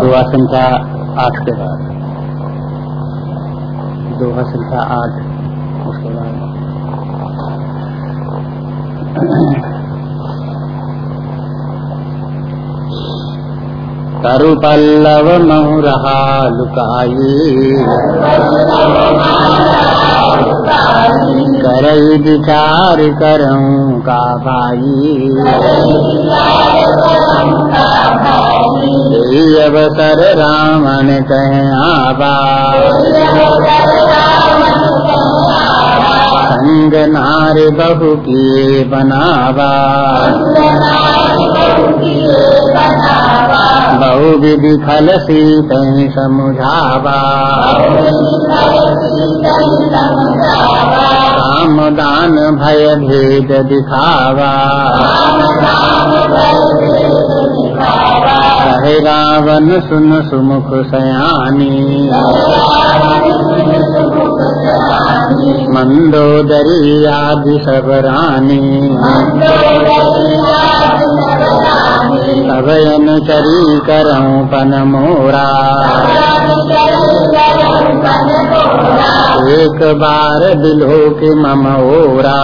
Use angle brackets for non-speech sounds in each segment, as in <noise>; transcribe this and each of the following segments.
दुआ संख्या आठ के बाद। दोहा संख्या आठ उसके बाद। तरु पल्लव महुरहा लुकाई करई विचार करूँ का भाई अवसर रामन कह आबा संग नार बहु किए बनावा बहु विधि फल सीत समुझावा। राम भय भेद दिखावा। कहे रावण सुन सुमुख सयानी। मंदोदरी आदि सब रानी। अभयन चरी करऊं पन मोरा। एक बार दिलो के मम ओरा।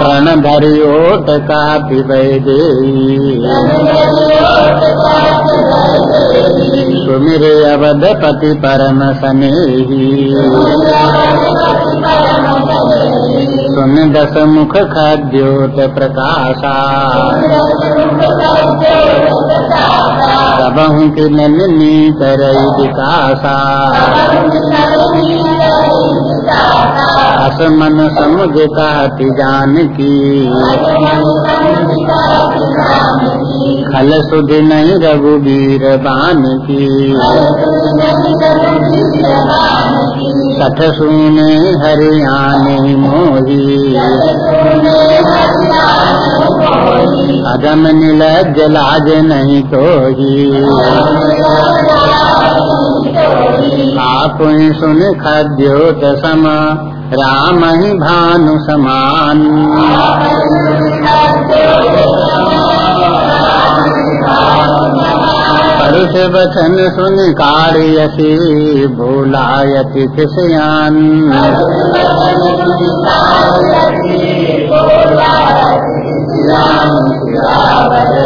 प्रण धरि ओट का पिबय दे सुमिर अवध पति परम सनेही। सुन दस मुख खद्योत प्रकाशा सबहु की नलिनी करई विकासा अस मन समुझ जान की खल सुध नहीं रघुबीर बान की सठ सुने हरियाणे मोही। अदम नील जलाज नहीं तो आप सुन खद्योत सम, राम ही भानु समान। परुष वचन सुन कार्यसी भूलायति किसयान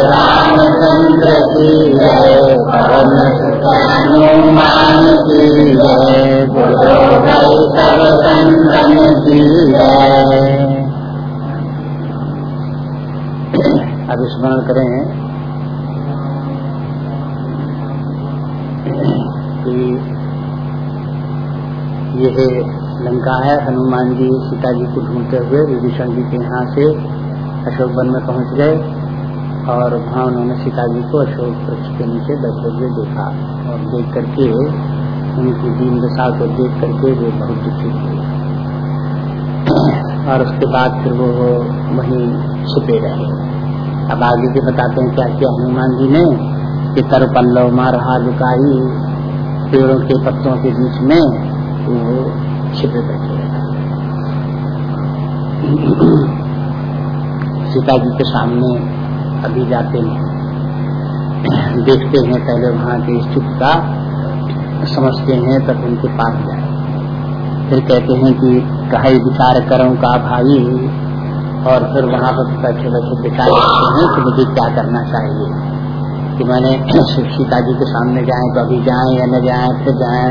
रामचंद्र की जय गुरु सब संतन की जय अब स्मरण करें कि यह लंका है हनुमान जी सीता जी को ढूंढते हुए विभीषण जी के यहाँ से अशोक वन में पहुँच गए और वहाँ उन्होंने सीता जी को अशोक वृक्ष के नीचे बैठे हुए देखा और देख करके उनकी दीन दशा को देख करके वे बहुत दुखी हुए और उसके बाद फिर वो वहीं छिपे रहे। अब आगे के बताते हैं क्या किया हनुमान जी ने कि तर पल्लव मार रहा लुकाई, पेड़ों के पत्तों के बीच में वो छिपे बैठे सीता जी के सामने अभी जाते हैं। देखते हैं, पहले वहाँ की स्थिति का समझते हैं, तब उनके पास जाए। फिर कहते हैं कि कहे विचार करूँ का भाई, और फिर वहाँ पर बैठे बैठे विचार करते हैं कि मुझे क्या करना चाहिए? कि मैंने सीता जी के सामने जाए तो अभी जाए या न जाए, फिर जाए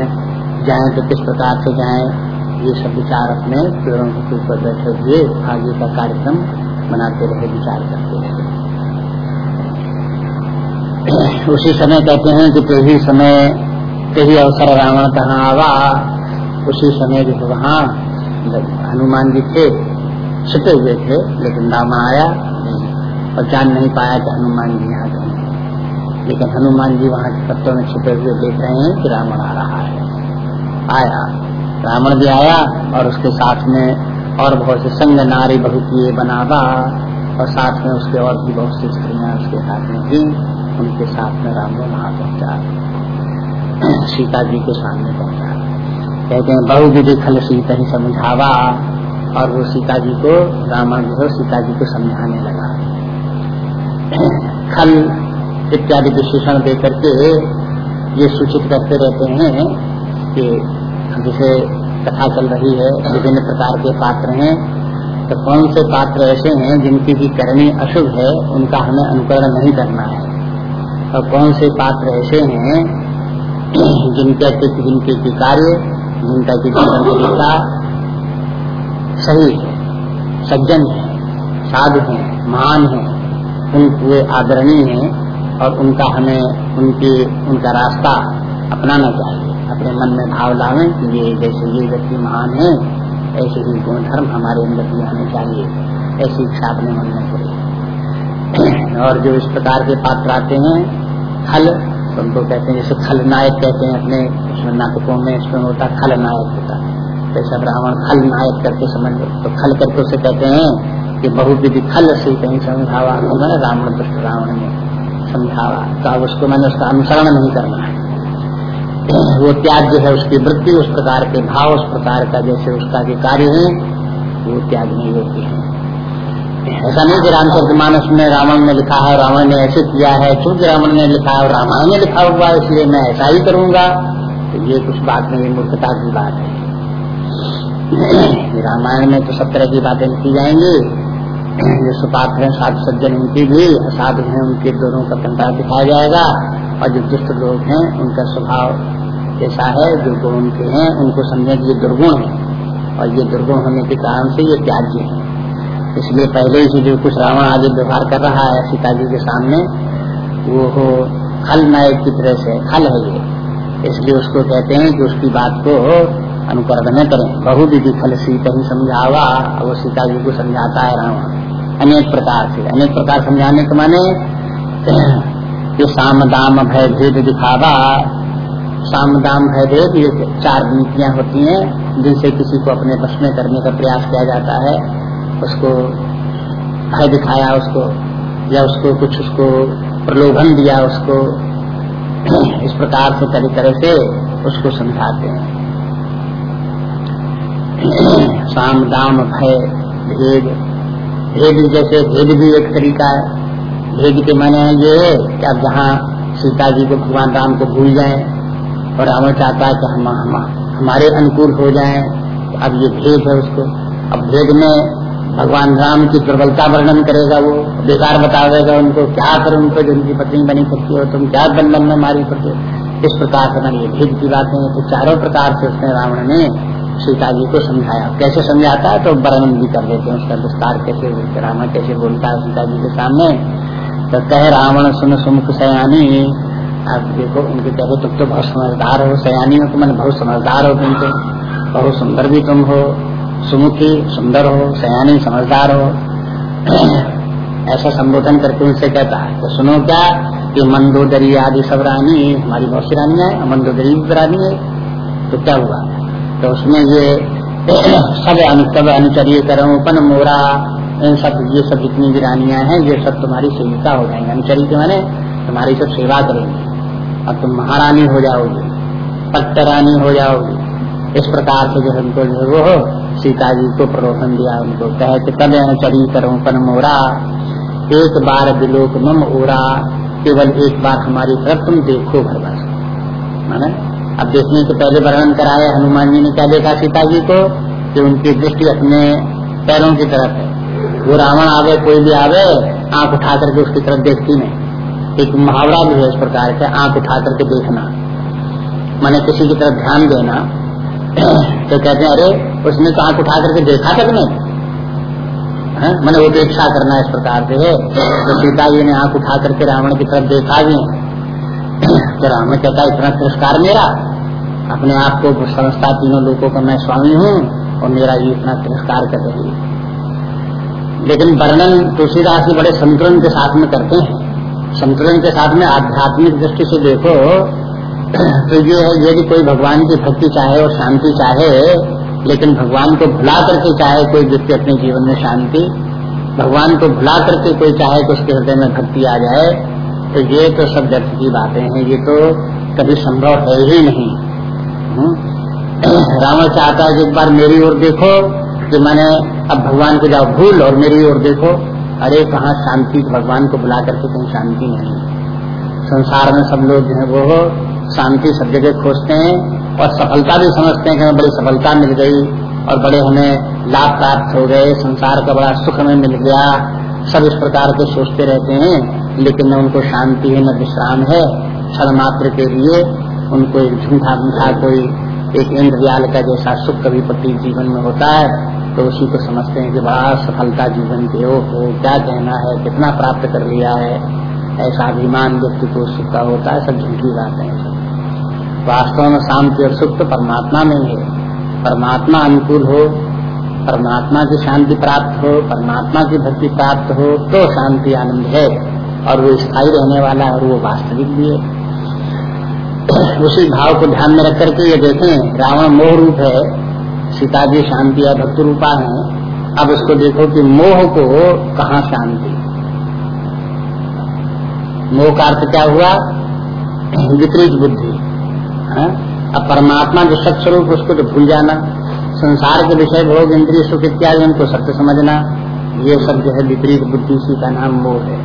जाए तो किस प्रकार से जाए? ये सब विचार अपने पेड़ों के ऊपर बैठे हुए आगे का कार्यक्रम बनाते रहे, विचार करते रहे। उसी समय कहते हैं कि तेही समय तेही अवसर रावण कहाँ आवा। उसी समय जो वहाँ हनुमान जी थे, छिपे हुए थे, लेकिन राम आया और जान नहीं पाया कि हनुमान जी यहाँ गए लेकिन हनुमान जी वहाँ के पत्तों में छिपे हुए देख रहे हैं कि रावण आ रहा है। आया। रावण भी आया और उसके साथ में और बहुत से संग नारी बहुत ये बनावा और साथ में उसके और भी बहुत सी स्त्रियाँ उसके साथ में थी, उनके साथ में राम वहाँ पहुँचा। सीता जी के सामने पहुँचा। कहते हैं, बहु विधि खल सीता ही समझावा। और वो सीता जी को, रावण जो सीता जी को समझाने लगा। खल इत्यादि विशेषण दे करके ये सूचित करते रहते हैं कि जैसे कथा चल रही है, विभिन्न प्रकार के पात्र हैं तो कौन से पात्र ऐसे हैं जिनकी की करनी अशुभ है, उनका हमें अनुकरण नहीं करना है? और कौन से पात्र ऐसे हैं <clears throat> जिनके जिनके की कार्य, जिनका की जीवन तरीका सही है, सज्जन है, साधु है, महान है, उन आदरणीय हैं, और उनका हमें, उनके, उनका रास्ता अपनाना चाहिए। अपने मन में भाव लावे कि ये जैसे ये व्यक्ति महान है, ऐसे ही गुण धर्म हमारे अंदर भी आने चाहिए, ऐसी इच्छा अपने मन में करें <clears throat> और जो इस प्रकार के पात्र आते हैं, खल तो उनको कहते हैं, जैसे खलनायक कहते हैं अपने नाटकों में इसमें होता खलनायक होता जैसे ब्राह्मण खल नायक करके समझ तो खल करके उसे कहते हैं कि बहुत विधि खल से कहीं समझावा तो मैंने रावण दुष्ट रावण में समझावा। तो अब उसको मैंने उसका अनुसरण नहीं करना है। वो त्याग जो है उसकी वृत्ति, उस प्रकार के भाव, उस प्रकार का जैसे उसका जो कार्य है, वो त्याग नहीं होती है। ऐसा नहीं कि रामचरित मानस में रावण ने लिखा है, रावण ने ऐसे किया है, क्योंकि रावण ने लिखा है रामायण ने लिखा हुआ है, इसलिए मैं ऐसा ही करूँगा तो ये कुछ बात नहीं मूर्खता की बात है। रामायण में तो सब तरह की बातें लिखी जाएँगी। जो सुपात्र है, साधु सज्जन उनकी भी, असाधु है, उनके दोनों का कंटा दिखाया जाएगा। और जो दुष्ट लोग हैं, उनका स्वभाव ऐसा है जो गुण उनके हैं, उनको समझे कि ये दुर्गुण है। और ये दुर्गुण होने के कारण से ये त्याज्य है। इसलिए पहले ही जो कुछ रावण आगे व्यवहार कर रहा है सीता जी के सामने, वो हो खल नायक की तरह से खल है ये। इसलिए उसको कहते हैं कि उसकी बात को अनुकरण न करें। बहु विधि खल सीता ही समझावा वो सीता जी को समझाता है रावण। अनेक प्रकार से। अनेक प्रकार समझाने के माने ये साम दाम भय भेद दिखावा साम दाम भय भेद ये चार नीतियाँ होती हैं, जिनसे किसी को अपने बस में करने का प्रयास किया जाता है। उसको भय दिखाया, उसको, या उसको कुछ उसको प्रलोभन दिया, उसको <clears throat> इस प्रकार से तरह तरह से उसको समझाते हैं। <clears throat> साम दाम भय भेद भेद जैसे भेद भी एक तरीका है। भेद के माने ये कि अब जहाँ सीता जी को भगवान राम को भूल जाए और रावण चाहता है कि हम, हम हमारे अनुकूल हो जाए अब ये भेद है उसको। अब भेद में भगवान राम की दुर्बलता वर्णन करेगा वो बेकार बता देगा उनको क्या कर उनको जो उनकी पत्नी बनी सकती हो तुम क्या बंधन में मारी सकते इस प्रकार से मैंने ये भेद की बातें तो चारों प्रकार से उसने रावण ने सीता जी को समझाया। कैसे समझाता है? तो वर्णन भी कर देते हैं उसका विस्तार कैसे रावण कैसे बोलता है सीता जी के सामने। तो कह रावण, सुन, सुमुख, सयानी। अब देखो, उनके कहते तुम तो बहुत समझदार हो। सयानी हो तो मैंने बहुत समझदार हो तुम तो बहुत सुंदर भी तुम हो। सुमुखी सुंदर हो। सयानी समझदार हो। <clears throat> ऐसा संबोधन करके उनसे कहता है तो सुनो क्या? कि मंदोदरी आदि सब रानी, हमारी बहुत सी रानियाँ है, मंदोदरी भी रानी है। तो क्या हुआ? तो उसमें ये <clears throat> सब अनुकब अनुचर्य करोपन मोरा इन सब, ये सब जितनी भी रानियाँ हैं, ये सब तुम्हारी सेविका हो जाएँगे। अनुचरी के माने तुम्हारी सब सेवा करेंगे। अब तुम महारानी हो जाओगी पट्ट रानी हो जाओगी। इस प्रकार से जो हमको जो वो सीता जी को प्रलोभन दिया उनको कहे कि तब चरी करो पन मोरा, एक बार विलोक मम ओरा केवल एक बार हमारी तरफ़ तुम देखो भर बस माने, अब देखने के पहले वर्णन कराए हनुमान जी ने क्या देखा सीता जी को? कि उनकी दृष्टि अपने पैरों की तरफ़ है। वो रावण आवे, कोई भी आवे, आँख उठा करके उसकी तरफ़ देखती नहीं। एक मुहावरा भी है इस प्रकार से, आँख उठा करके देखना। मैंने किसी की तरफ़ ध्यान देना। तो कहते हैं, अरे, उसने तो आँख उठा करके देखा तक नहीं। मैंने उपेक्षा करना इस प्रकार से है। तो सीता जी ने आँख उठा करके रावण की तरफ़ देखा भी। तो रावण कहता, इतना तिरस्कार मेरा। अपने आप को समझता तीनों लोगों का मैं स्वामी हूँ और मेरा ये इतना तिरस्कार कर रही है। लेकिन वर्णन तुलसीदास बड़े संतुलन के साथ में करते हैं संतुलन के साथ में आध्यात्मिक दृष्टि से देखो तो ये यदि कोई भगवान की भक्ति चाहे और शांति चाहे, लेकिन भगवान को भुला करके चाहे कोई व्यक्ति अपने जीवन में शांति, भगवान को भुला करके कोई चाहे कि उसके हृदय में भक्ति आ जाए तो ये तो सब व्यर्थ की बातें हैं, ये तो कभी संभव है ही नहीं? रावण चाहता है कि एक बार मेरी ओर देखो कि मैंने अब भगवान को जाओ भूल और मेरी ओर देखो, अरे कहा शांति भगवान को बुला करके कहीं शांति नहीं संसार में सब लोग जो है वो शांति सब जगह खोजते हैं और सफलता भी समझते हैं कि हमें बड़ी सफलता मिल गई और बड़े हमें लाभ प्राप्त हो गए, संसार का बड़ा सुख हमें मिल गया। सब इस प्रकार के सोचते रहते हैं, लेकिन न उनको शांति है, न विश्राम है। क्षण मात्र के लिए उनको एक झूठा मूठा कोई एक इंद्रजाल का जैसा सुख कभी प्रति जीवन में होता है। तो उसी को समझते हैं कि बड़ा सफलता जीवन के हो, हो क्या कहना है कितना प्राप्त कर लिया है? ऐसा अभिमान व्यक्ति को सुख का होता है सब झूठी बातें हैं। वास्तव में शांति और सुख तो परमात्मा में है। परमात्मा अनुकूल हो परमात्मा की शांति प्राप्त हो परमात्मा की भक्ति प्राप्त हो तो शांति आनंद है और वो स्थायी रहने वाला है और वो वास्तविक भी है। उसी भाव को ध्यान में रख करके ये देखें रावण मोह रूप है सीता जी शांति या भक्त रूपा है, अब इसको देखो कि मोह को कहा शांति? मोह का अर्थ क्या हुआ? विपरीत बुद्धि? अब परमात्मा जो सत्य स्वरूप उसको तो भूल जाना। संसार के विषय, भोग, इंद्रिय, सुख इत्यादि, उनको सत्य समझना। ये सब जो है विपरीत बुद्धि, उसी का नाम मोह है।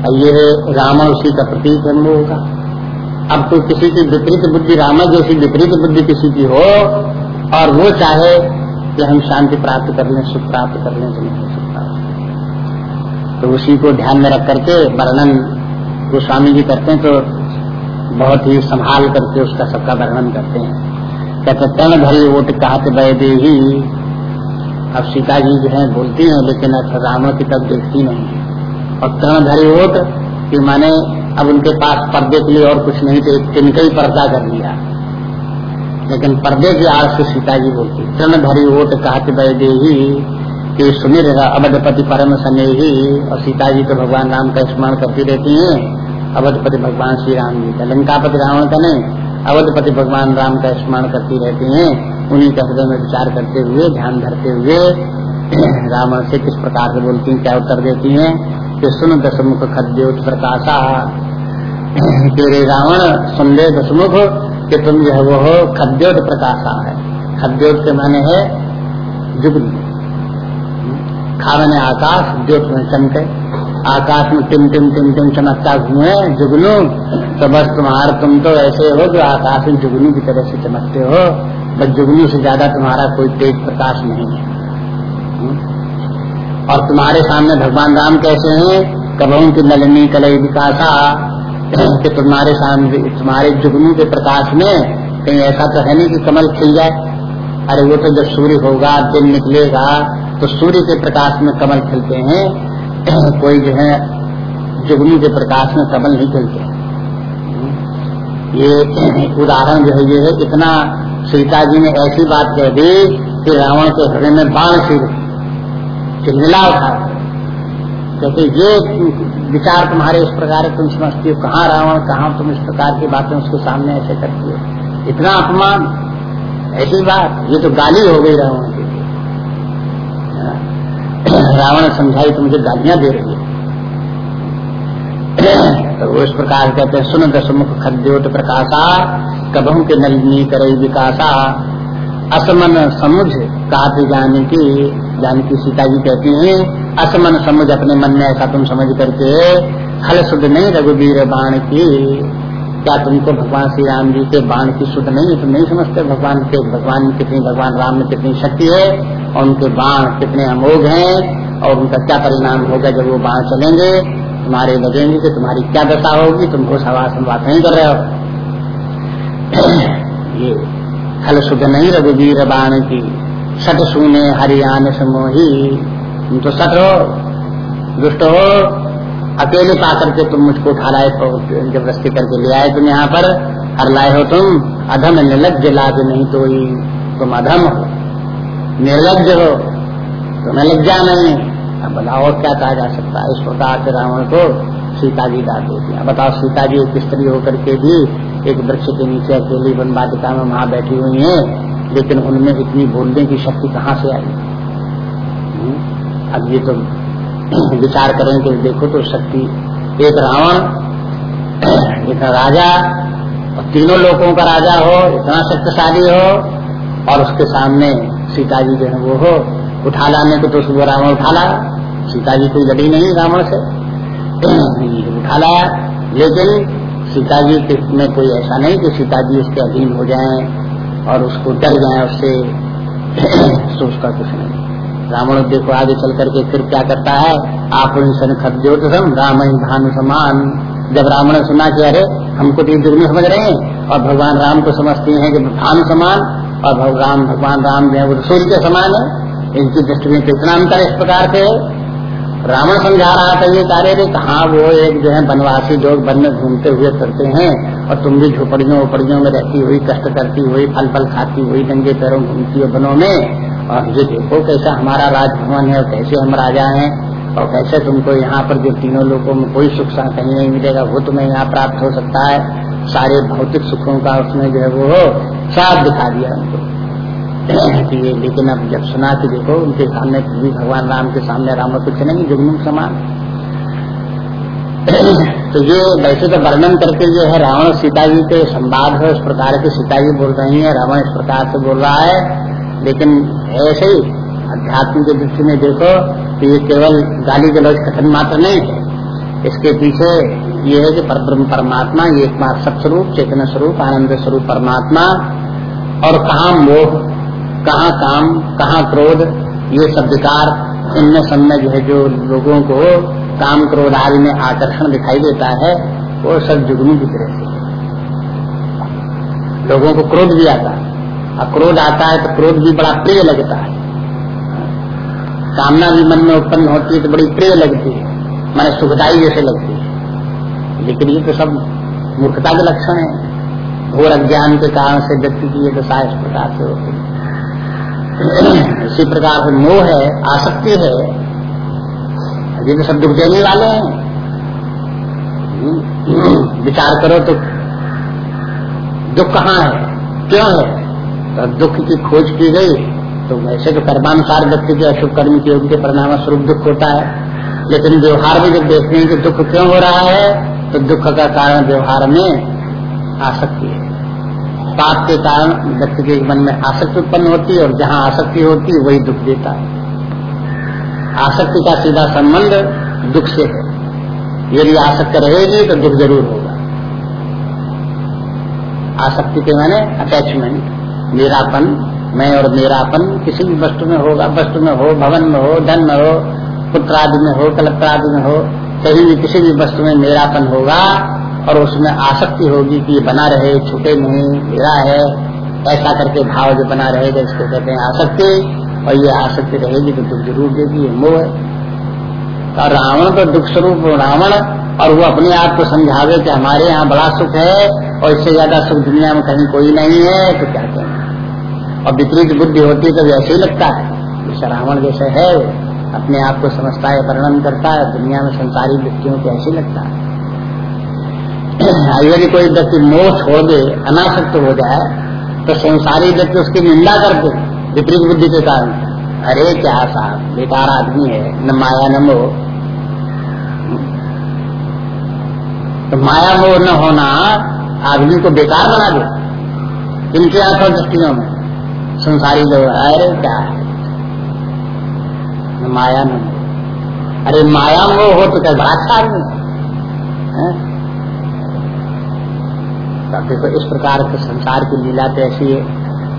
और ये रावण उसी का प्रतीक है मोह का। अब तो किसी की विपरीत बुद्धि, रामा जैसी विपरीत बुद्धि किसी की हो और वो चाहे कि हम शांति प्राप्त कर लें, सुख प्राप्त कर लें तो नहीं हो सकता तो उसी को ध्यान में रख करके वर्णन गोस्वामी जी करते हैं तो बहुत ही संभाल करके उसका सबका वर्णन करते हैं। कहते तन भरी ओट कहते बह दे ही। अब सीता जी जो है, बोलती हैं, लेकिन रावण की तब देखती नहीं और तन भरी ओट, कि माने अब उनके पास पर्दे के लिए और कुछ नहीं तो एक ही पर्दा कर लिया। लेकिन पर्दे की आड़ से सीता जी बोलती तन भरी ओट कहते बह दे ही कि सुनिर अवधपति परम सने ही और सीता जी तो भगवान राम का स्मरण करती रहती है, अवधपति भगवान श्री राम जी का। लंकापति रावण का नहीं, अवधपति भगवान राम का स्मरण करती रहती है, उन्हीं का हृदय में विचार करते हुए, ध्यान धरते हुए, <clears throat> रावण से किस प्रकार से बोलती हैं, क्या उत्तर देती हैं, कि सुन दसमुख खद्योत प्रकाशा। <clears throat> तेरे रावण, सुन ले दशमुख कि तुम जो है वो खद्योत प्रकाशा है खद्योत के माने है जुगनी। खावने आकाश द्योत में चमके। आकाश में टिम टिम टिम टिम चमकता घूमे, जुगनू। तो बस तुम्हारा तुम तो ऐसे हो जो आकाश में जुगनू की तरह से चमकते हो। बस जुगनू से ज़्यादा तुम्हारा कोई तेज प्रकाश नहीं है। और तुम्हारे सामने भगवान राम कैसे हैं? कबहू की नलनी कलई विकासा कि तुम्हारे सामने, तुम्हारे जुगनू के प्रकाश में कहीं ऐसा तो है नहीं कि कमल खिल जाए। अरे वो तो जब सूर्य होगा, दिन निकलेगा तो सूर्य के प्रकाश में कमल खिलते हैं। <clears throat> कोई जो है, जुगनी के प्रकाश में कमल नहीं खिलते। ये <clears throat> उदाहरण जो है, ये है, इतना सीता जी ने ऐसी बात कह दी कि रावण के हृदय में बाण सिर चिल्ला उठा क्योंकि ये विचार तुम्हारे इस प्रकार तुम समझती हो, कहाँ रावण कहाँ तुम इस प्रकार की बातें उसके सामने ऐसे करती हो। इतना अपमान, ऐसी बात, ये तो गाली हो गई रावण की। रावण समझाई तो मुझे गालियाँ दे रही है। तो वो इस प्रकार कहते हैं, सुन दशमुख खद्योत प्रकाशा, कबहू के नलिनी करे विकासा। असमन समुझ कहते जाने की जानकी सीता जी कहती हैं, असमन समुझ अपने मन में ऐसा तुम समझ करके हल शुद्ध नहीं रघुवीर बाण की। क्या तुमको भगवान श्री राम जी के बाण की शुद्ध नहीं, तुम नहीं समझते? भगवान के, भगवान कितनी, भगवान राम में कितनी शक्ति है, और उनके बाण कितने अमोघ हैं, और उनका क्या परिणाम होगा जब वो बाण चलेंगे? तुम्हारे लगेंगे कि तुम्हारी क्या दशा होगी? तुम घोष आवाज़ में बात नहीं कर रहे हो। <clears throat> ये शुद्ध नहीं रघुवीर बाण की सट सुने हरियाण समोही। तुम तो सट हो दुष्ट हो अकेले पा करके तुम मुझको उठा लाए ज़बरदस्ती करके ले आए तुम यहाँ पर। हर लाए हो तुम, अधम निर्लज लाज नहीं तो ही तुम अधम हो। निर्लज हो, तुम्हें लज्जा नहीं। अब बताओ और क्या कहा जा सकता है? इस प्रकार से रावण को सीता जी डाल देती है बताओ सीता जी एक स्त्री होकर के भी एक वृक्ष के नीचे अकेली वन बाटिका में वहाँ बैठी हुई है, लेकिन उनमें इतनी बोलने की शक्ति कहाँ से आई? हम्म? अब ये तो <clears throat> विचार करें कि देखो तो शक्ति, एक रावण, <clears throat> एक राजा, और तीनों लोगों का राजा हो, इतना शक्तिशाली हो, और उसके सामने सीता जी जो है वो हो, उठा लाने को तो उसको रावण उठा ला। सीता जी कोई लड़ी नहीं रावण से। <clears throat> उठा लाया लेकिन सीता जी के में कोई ऐसा नहीं कि सीता जी उसके अधीन हो जाएँ और उसको डर जाए, उससे <clears throat> सोचता कुछ नहीं। रावण देखो आगे चल करके फिर क्या करता है? आप सन खत ज्योतिषम राम भानु समान। जब रावण ने सुना कि अरे, हमको तो दुर्मी समझ रहे हैं और भगवान राम को समझते हैं कि भानु समान और भगवान भगवान राम जो है वो सूर्य के समान है। इनकी दृष्टि में कितना अंतर इस प्रकार से रावण समझा रहा था ये कार्य रे, कहा वो एक जो है वनवासी लोग वन में घूमते हुए करते हैं, और तुम भी झोपड़ियों उपड़ियों में रहती हुई, कष्ट करती हुई फल फल खाती हुई नंगे पैरों घूमती हुई बनों में। और ये देखो कैसा हमारा राजभवन है, और कैसे हम राजा हैं, और कैसे तुमको यहाँ पर जो तीनों लोगों में कोई सुख कहीं नहीं मिलेगा, वो तुम्हें यहाँ प्राप्त हो सकता है। सारे भौतिक सुखों का उसमें जो है वो साफ़ दिखा दिया उनको कि ये लेकिन अब जब सुना कि देखो, उनके सामने भी भगवान राम के सामने राम कुछ नहीं, जुगनू समान। <clears throat> तो ये वैसे तो वर्णन करके जो है, रावण सीता जी के संवाद है, इस प्रकार के सीता जी बोल रही है, रावण इस प्रकार से बोल रहा है। लेकिन ऐसे ही अध्यात्म की दृष्टि में देखो कि ये केवल गाली गलौज कथन मात्र नहीं है। इसके पीछे ये है कि परब्रह्म परमात्मा, ये एक सत्स्वरूप, चेतन स्वरूप, आनंद स्वरूप परमात्मा, और कहा मोह कहाँ काम, कहाँ क्रोध, ये सब विकार, इनमें सब में जो है, जो लोगों को काम क्रोध आदि में आकर्षण दिखाई देता है, वो सब जुगनू से। लोगों को क्रोध भी आता है। और क्रोध आता है तो क्रोध भी बड़ा प्रिय लगता है। कामना भी मन में उत्पन्न होती है तो बड़ी प्रिय लगती है। मैंने सुखदाई जैसे लगती है। लेकिन ये तो सब मूर्खता के लक्षण है। घोर अज्ञान के कारण से व्यक्ति की ये दशा इस प्रकार से होती है। इसी प्रकार से मोह है, आसक्ति है। ये तो सब दुख देने वाले हैं। विचार करो तो दुख कहाँ है? क्यों है? तो दुख की खोज की गई तो वैसे तो कर्मानुसार व्यक्ति के अशुभ कर्म के योग के परिणाम स्वरूप दुख होता है। लेकिन व्यवहार में जब देखते हैं कि दुख क्यों हो रहा है तो दुख का कारण व्यवहार में आसक्ति है। पाप के कारण व्यक्ति के मन में आसक्ति उत्पन्न होती है और जहाँ आसक्ति होती है, वही दुख देता है। आसक्ति का सीधा संबंध दुख से है। यदि आसक्त रहेगी तो दुख ज़रूर होगा। आसक्ति के माने अटैचमेंट मेरापन मैं और मेरापन किसी भी वस्तु में होगा, वस्तु में हो, भवन में हो, धन में हो, पुत्र आदि में हो कलत्र आदि में हो, कहीं भी किसी भी वस्तु में मेरापन होगा और उसमें आसक्ति होगी कि ये बना रहे छुटे नहीं मेरा है, ऐसा करके भाव जो बना रहेगा, इसको कहते हैं आसक्ति। और ये आसक्ति रहेगी तो दुख ज़रूर देगी, ये मोह है। और रावण तो दुख स्वरूप रावण और वो अपने आप को समझावे कि हमारे यहाँ बड़ा सुख है और इससे ज़्यादा सुख दुनिया में कहीं कोई नहीं है तो क्या कहें? और विपरीत बुद्धि होती तो वैसे ही लगता है। जैसे रावण जैसे है, अपने आप को समझता है, वर्णन करता है, दुनिया में संसारी व्यक्तियों को ऐसे लगता है। यदि कोई व्यक्ति मोह छोड़ दे, अनासक्त हो जाए तो संसारी व्यक्ति उसकी निंदा करते विपरीत बुद्धि के कारण। अरे क्या साहब, बेकार आदमी है, न माया न मोह। तो माया मोह न होना, आदमी को बेकार बना दे, इनके आँखों दृष्टियों में। संसारी लोग, अरे क्या न माया न मोह। अरे माया मोह हो तो क्या बड़ा अच्छा आदमी देखो इस प्रकार के संसार की लीला तो ऐसी है।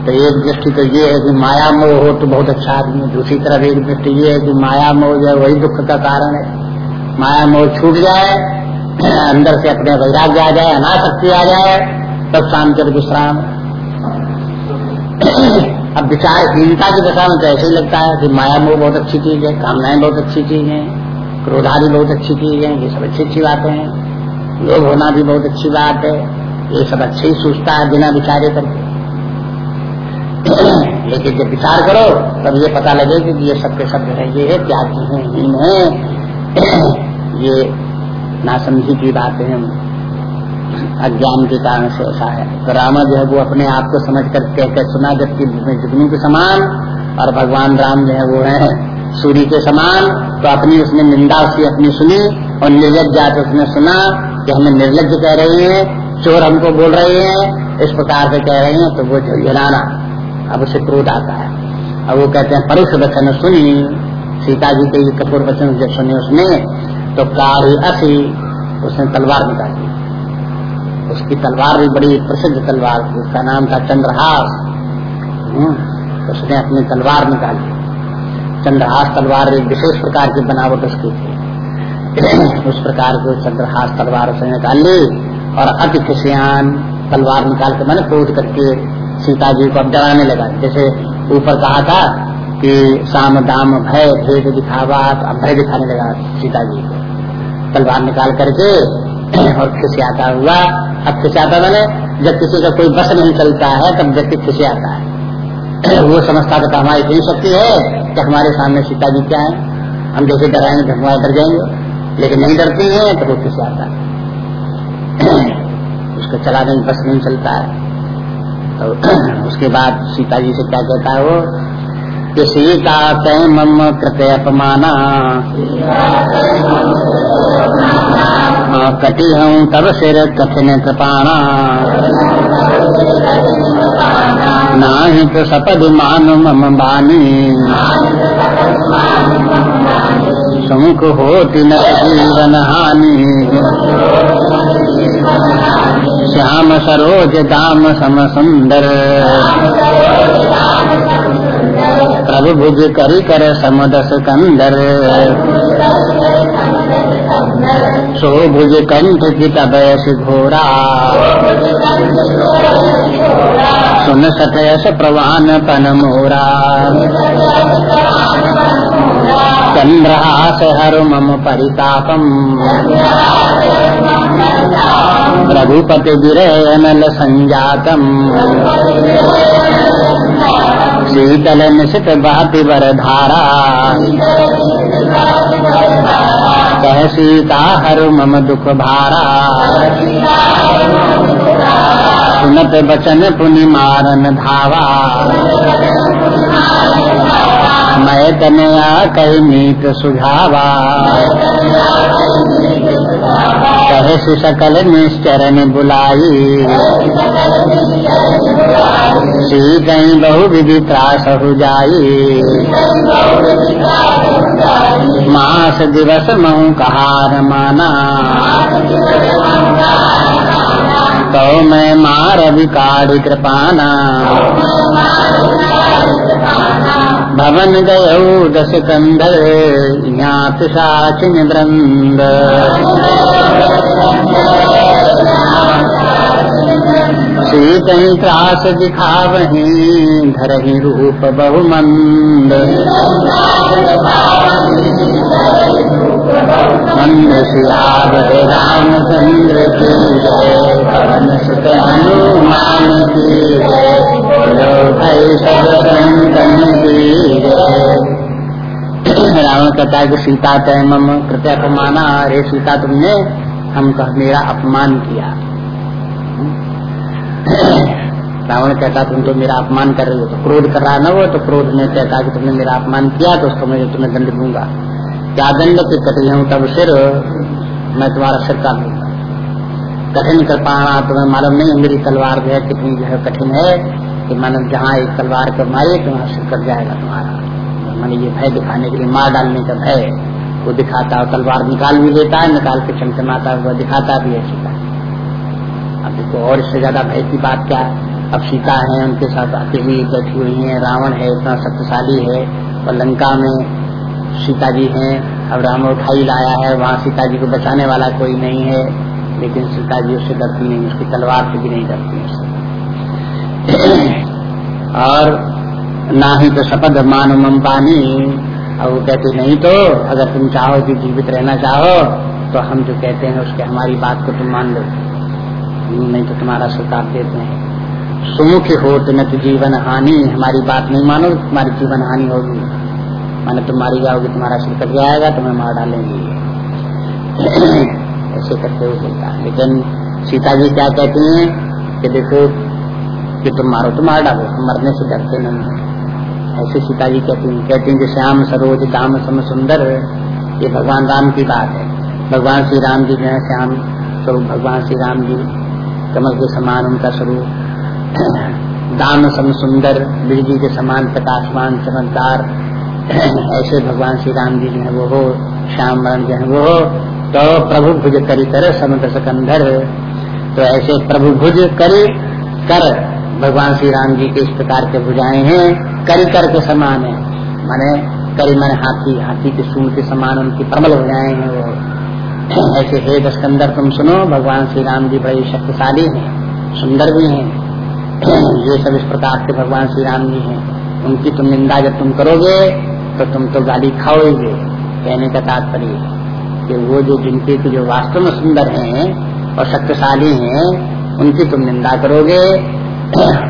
तो एक दृष्टि तो ये है कि माया मोह हो तो बहुत अच्छा आदमी दूसरी तरफ़ एक दृष्टि ये है कि माया मोह जो वही दुख का कारण है। माया मोह छूट जाए, अंदर से अपने वैराग्य आ जाए अनाशक्ति आ जाए, तब शांति विश्राम। अब विचारहीनता की दशा में तो ऐसे ही लगता है कि माया मोह बहुत अच्छी चीज़ है, कामनाएँ बहुत अच्छी चीज़ है क्रोधारी बहुत अच्छी चीज़ है, ये सब अच्छी अच्छी बातें हैं। लोभ होना भी बहुत अच्छी बात है। ये सब अच्छे ही सोचता है बिना विचारे करके लेकिन जब विचार करो, तब ये पता लगे कि ये सब के सब है, ये है त्यागी है, हीन है। ये नासमझी की बातें हैं। अज्ञान के कारण से ऐसा है। तो रामा जो है, वो अपने आप को समझ कर कह कर सुना, जबकि जुगनू के समान, और भगवान राम जो है, वो है सूर्य के समान तो अपनी उसने निंदा उसकी अपनी सुनी, और निर्लज जाकर उसने सुना कि हमें निर्लज कह रही हैं। चोर हमको बोल रहे हैं इस प्रकार से कह रहे हैं तो वो झलाना अब उसे क्रोध आता है। अब वो कहते हैं परुष वचन सुनी। सीता जी के ये वचन जब सुने उसने तो काढ़ी असी उसने तलवार निकाली। उसकी तलवार भी बड़ी प्रसिद्ध तलवार थी उसका नाम था चंद्रहास। हम्म, उसने अपनी तलवार निकाली। चंद्रहास तलवार एक विशेष प्रकार की बनावट उसकी थी। <clears throat> उस प्रकार की चंद्रहास तलवार उसने निकाल। ली और अति खुशियान तलवार निकाल के मैंने क्रोध करके सीता जी को अब डराने लगा। जैसे ऊपर कहा था कि साम दाम भय भेद दिखावा तो अब भय दिखाने लगा सीता जी को। तलवार निकाल करके <clears throat> और खिसियाता हुआ। अब खिसियाता मैंने, जब किसी का कोई बस नहीं चलता है, तब व्यक्ति खिसियाता है। <clears throat> वो समझता था हमारी इतनी शक्ति है कि हमारे सामने सीता जी क्या है। हम जैसे डराएँगे धमवाए डर जाएँगे। लेकिन नहीं डरती है तो वो किस आता है। <coughs> उसको चलाने में बस नहीं चलता है। तो <coughs> उसके बाद सीता जी से क्या कहता है वो, कि सीता तय मम कृत अपमाना। कटी हूँ तब सिर कठिन कृपाणा नाही तो सपद मान मम बानी। सुमुख होती न जीवन हानि। श्याम सरोज दाम सम सुंदर प्रभु भुज करी कर समदस कंदर सो भुज कंठ की तबयस घोरा। सुन सतयस प्रवान पन मोरा चंद्रहास हर मम परितापम रघुपति विरयनल संजातम शीतल निशित भाति वर धारा कह सीता हर मम दुख भारा सुनत बचन पुनि मारन धावा। मैं तनया कई मीत सुझावा कहे सकल निश्चरण बुलाई। सी गई बहु विधि त्रास हो जाई। मास दिवस महु कहार माना। तो मैं मार विकार कृपाना भवन गयो दस कंधर ज्ञात साचिन वृंद सीत त्रास दिखावही धरही रूप बहुमंद मंद सियाव रामचंद्र की हनुमान की रावण कहता है कि सीता तय मम कृत्य अपमाना अरे सीता, तुमने हम कह मेरा अपमान किया। रावण कहता, तुम तो मेरा अपमान कर रहे हो तो क्रोध कर रहा न वो तो क्रोध में कहता कि तुमने मेरा अपमान किया तो उसको मैं तुम्हें दंड दूँगा। क्या दंड? की कटी हूँ तब सिर, मैं तुम्हारा सिर का दूँगा। कठिन कृपाणा, तुम्हें मालूम नहीं, मेरी तलवार जो है कितनी जो है कठिन है। कि मानव जहाँ एक तलवार को मारे तो वहाँ सिर कट जाएगा तुम्हारा। मैंने ये भय दिखाने के लिए मार डालने का भय वो दिखाता है तलवार निकाल भी लेता है, निकाल के चमचमाता हुआ दिखाता भी है सीता। अब देखो, और इससे ज़्यादा भय की बात क्या? है अब सीता है, उनके साथ हुई बैठी हुई है, रावण है, इतना शक्तिशाली है, और लंका में सीता जी है, अब राम उठाई लाया है, वहाँ सीता जी को बचाने वाला कोई नहीं है, लेकिन सीता जी उससे डरती नहीं, उसकी तलवार से भी नहीं डरती उससे और ना ही तो शपथ मान मम पानी। और वो कहते, नहीं तो अगर तुम चाहो कि जीवित रहना चाहो तो हम जो कहते हैं उसके हमारी बात को तुम मान लो। नहीं तो तुम्हारा सुताप देते हैं। सुमुख हो तो न तो जीवन हानि, हमारी बात नहीं मानो, तुम्हारी जीवन हानि होगी। माने तुम मारी जाओगे तुम्हारा सिर कट जाएगा, तुम्हें मार डालेंगे। ऐसे करते हुए बोलता लेकिन सीता जी क्या कहती हैं कि देखो कि तुम मारो तो मार डालो हम मरने से डरते नहीं ऐसे सीता जी कहती हैं कहती हैं श्याम सरोज, दाम सम सुंदर, ये भगवान राम की बात है। भगवान श्री राम जी जो है श्याम स्वरूप, भगवान श्री राम जी, कमल के समान उनका स्वरूप। दाम सम सुंदर, बिजली के समान प्रकाशमान चमकदार ऐसे भगवान श्री राम जी जो है, वो हो, श्याम वर्ण जो है, वो हो तो प्रभु भुज करी कर, समुद्र सकंधर। तो ऐसे प्रभु भुज करी कर भगवान श्री राम जी के इस प्रकार के भुजाएँ हैं, करी कर के समान है। माने करी मैंने हाथी हाथी के सूर के समान उनकी प्रबल भुजाएँ हैं वो। ऐसे हे दस्कंदर, तुम सुनो, भगवान श्री राम जी बड़े शक्तिशाली हैं, सुंदर भी हैं। ये सब इस प्रकार के भगवान श्री राम जी हैं। उनकी तुम निंदा जब तुम करोगे तो तुम तो गाली खाओगे, कहने का तात्पर्य कि वो जो जिनके जो वास्तव में सुंदर हैं और शक्तिशाली हैं, उनकी तुम निंदा करोगे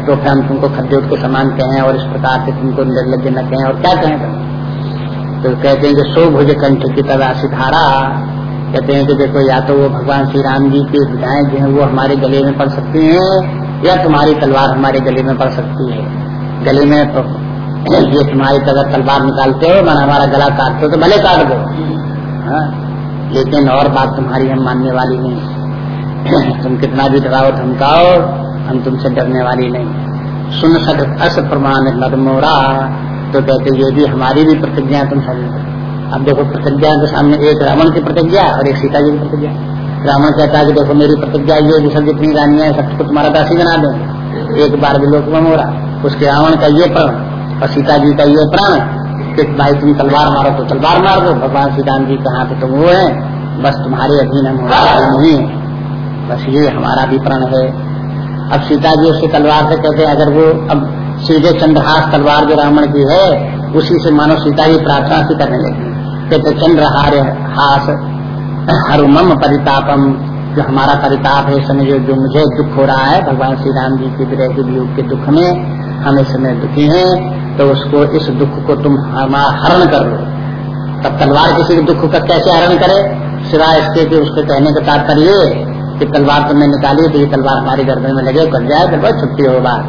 तो फिर हम तुमको खद्योत के समान कहें और इस प्रकार से तुमको निर्लज न कहें और क्या कहें तो कहते हैं कि सो भुज कंठ की तलाशी धारा कहते हैं कि देखो, या तो वो भगवान श्री राम जी की विधाएँ जो है, वो हमारे गले में पड़ सकती हैं, या तुम्हारी तलवार हमारे गले में पड़ सकती है। गले में तो <clears throat> ये तुम्हारी तरह तलवार निकालते हो, मैंने हमारा गला काटते हो तो भले काट दो। हाँ? लेकिन और बात तुम्हारी हम मानने वाली नहीं। <clears throat> तुम कितना भी डराओ धमकाओ हम तुमसे डरने वाली नहीं। सुन सक अस प्रमाण नरमोरा तो कहते, ये भी हमारी भी प्रतिज्ञा तुम समझो अब देखो, प्रतिज्ञा के सामने एक रावण की प्रतिज्ञा और एक सीता जी की प्रतिज्ञा। रावण कहता है कि देखो, मेरी प्रतिज्ञा ये कि सब जितनी रानियाँ है, सबको तुम्हारा दासी बना दो। एक बार भी लोक मोरा। उसके रावण का ये प्रण और सीता जी का ये प्राण कि भाई तुम तलवार मारो तो तलवार मार दो। भगवान श्री राम जी कहा तो तुम वो है। बस तुम्हारे अधीन हम नहीं है। बस ये हमारा भी प्रण है। अब सीता जी उससे तलवार से कहते अगर वो अब सीधे चंद्रहास तलवार जो रावण की है उसी से मानो सीता जी प्रार्थना से करने लगी। कहते चंद्रहार हास हरुमम परितापम जो हमारा परिताप है समय जो, जो मुझे दुख हो रहा है भगवान श्री राम जी की विरह के वियोग के दुख में हम इस समय दुखी हैं तो उसको इस दुख को तुम हमारा हरण कर लो। तब तलवार किसी के दुख का कैसे हरण करे? सिवाय इसके कि उसके कहने का तात्पर्य कि तलवार तुमने निकाली तो ये तलवार हमारे गर्दन में लगे कर जाए तो बस छुट्टी हो बात।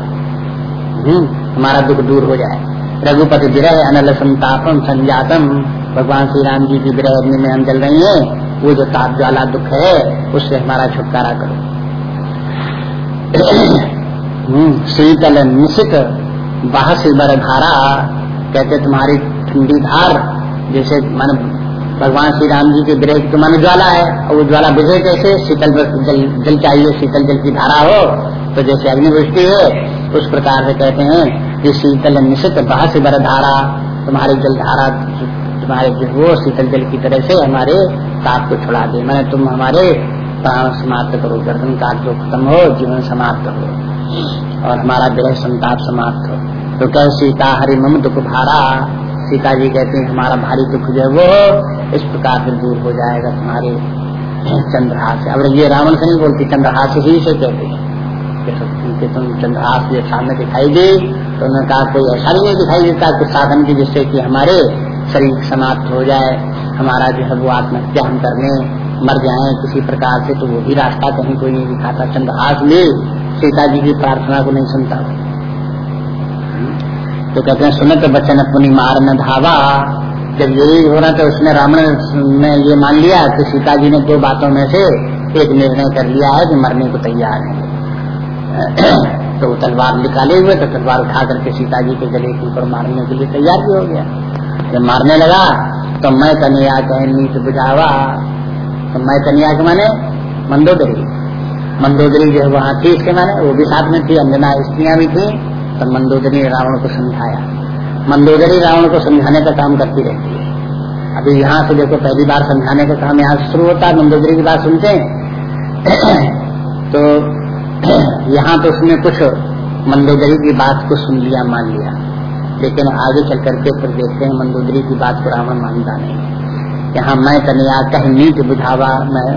हम्म, हमारा दुख दूर हो जाए। रघुपति विरह अनल संतापम संजातम। भगवान श्री राम जी की विरह अग्नि में हम जल रही है। वो जो ताप ज्वाला दुख है उससे हमारा छुटकारा करो। हम्म, शीतल निशित से बर धारा कहते तुम्हारी ठंडी धार जैसे मन भगवान श्री राम जी के ग्रह तो मन ज्वाला है, और वो ज्वाला बुझे कैसे? शीतल जल जल चाहिए शीतल जल की धारा हो तो जैसे अग्निवृष्टि है, उस प्रकार से कहते हैं कि शीतल निशित बाह से बर धारा, तुम्हारी जल धारा तुम्हारे जो वो शीतल जल की तरह से हमारे ताप को छुड़ा दे। मैंने तुम हमारे प्राण समाप्त करो, गर्दन काट जो खत्म हो, जीवन समाप्त हो, और हमारा ग्रह संताप समाप्त हो। तो कह सीता, हरि मम दुख भारा सीता जी कहते हैं हमारा भारी दुख जो है वो इस प्रकार से दूर हो जाएगा तुम्हारे चंद्रहास अब ये रावण से नहीं बोलती, चंद्रहास ही से कहते हैं। कि तुम चंद्रहास जो सामने दिखाई दी तो उन्होंने कहा, कोई ऐसा नहीं दिखाई देता कुछ साधन की जिससे कि हमारे शरीर समाप्त हो जाए, हमारा जो है वो आत्महत्या हम करने मर जाए किसी प्रकार से। तो वो भी रास्ता कहीं कोई नहीं दिखाता। चंद्रहास भी सीता जी की प्रार्थना को नहीं सुनता। तो कहते हैं, सुनत बचन अपनी मार न धावा। जब यही हो रहा तो उसने रावण ने ये मान लिया कि सीता जी ने दो बातों में से एक निर्णय कर लिया है कि मरने को तैयार है। <clears throat> तो वो तलवार निकाले हुए तो तलवार उठा करके सीता जी के गले के ऊपर मारने के लिए तैयार भी हो गया। जब मारने लगा तो मैं कन्या कहे नीत बुझावा। तो मैं कन्या के माने मंदोदरी। मंदोदरी जो है वहाँ थी, इसके माने वो भी साथ में थी, अंजना स्त्रियाँ भी थी। तो मंदोदरी रावण को समझाया। मंदोदरी रावण को समझाने का काम करती रहती है। अभी यहाँ से देखो पहली बार समझाने का काम यहाँ शुरू होता है, मंदोदरी की बात सुनते हैं। तो यहाँ तो उसने कुछ मंदोदरी की बात को सुन लिया, मान लिया। लेकिन आगे चल करके फिर देखते हैं मंदोदरी की बात को रावण मानता नहीं यहाँ मैं कन्या कह नीत बुझावा, मैं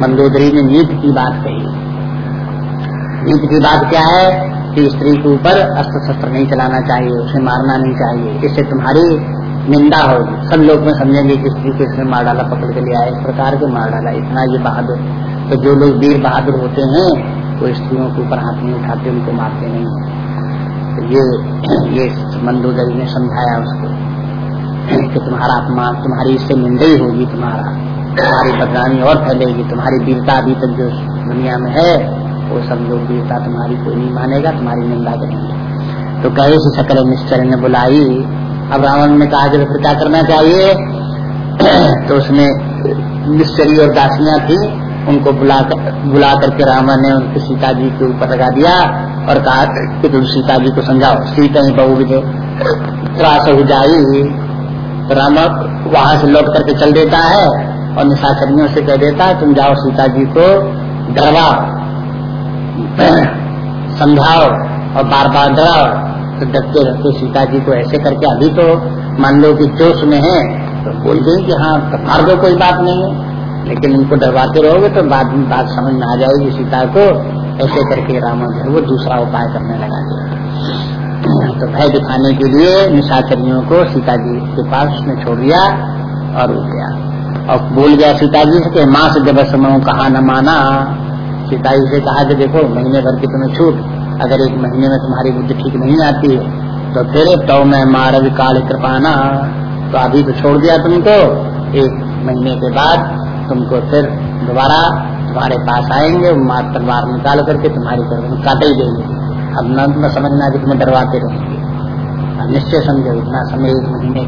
मंदोदरी ने नीत की बात कही। नीत की बात क्या है? कि स्त्री के ऊपर अस्त्र शस्त्र नहीं चलाना चाहिए, उसे मारना नहीं चाहिए। इससे तुम्हारी निंदा होगी। सब लोग में समझेंगे कि स्त्री को इसने मार डाला, पकड़ के लिया इस प्रकार के मार डाला। इतना ये बहादुर। तो जो लोग वीर बहादुर होते हैं, वो स्त्रियों के ऊपर हाथ नहीं उठाते, उनको मारते नहीं तो ये ये मंदोदरी ने समझाया उसको कि तुम्हारा अपमान, तुम्हारी इससे निंदा ही होगी, तुम्हारा, तुम्हारी बदनामी और फैलेगी, तुम्हारी वीरता अभी तक जो दुनिया में है वो सब लोग वीरता तुम्हारी कोई नहीं मानेगा, तुम्हारी निंदा करेंगे। तो कहे से सकल निश्चर ने बुलाई। अब रावण ने कहा कि फिर क्या करना चाहिए? <clears throat> तो उसने निश्चरी और दासियाँ थी, उनको बुला कर, बुला करके रावण ने उनके सीता जी के ऊपर लगा दिया और कहा कि तुम सीता जी को समझाओ। सीता ही बहु विजय, त्रास हो जाई। तो राम वहाँ से लौट करके चल देता है और निशाचरियों से कह देता है, तुम जाओ सीता जी को डरवाओ। समझाओ और बार बार डराओ तो डरते रहते सीता जी को ऐसे करके अभी तो मान लो कि जोश में है तो बोल दें कि हाँ तो मार दो, कोई बात नहीं है। लेकिन उनको डरवाते रहोगे तो बाद में बात समझ में आ जाएगी सीता को, ऐसे करके रावण है वो दूसरा उपाय करने लगा दिया। तो भय दिखाने के लिए निशाचरियों को सीता जी के पास उसने छोड़ दिया और उठ गया। और बोल गया सीता जी से माँ से जब समय कहा न माना सीता जी से कहा कि देखो, महीने भर की तुम्हें छूट। अगर एक महीने में तुम्हारी बुद्धि ठीक नहीं आती है तो फिर तो मैं मारव काल कृपाना। तो अभी तो छोड़ दिया तुमको एक महीने के बाद तुमको फिर दोबारा तुम्हारे पास आएँगे मार तलवार निकाल करके तुम्हारी गर्दन काटे ही देंगे। अब न समझना कि तुम्हें डरवाते रहेंगे। निश्चय समझो, इतना समय एक महीने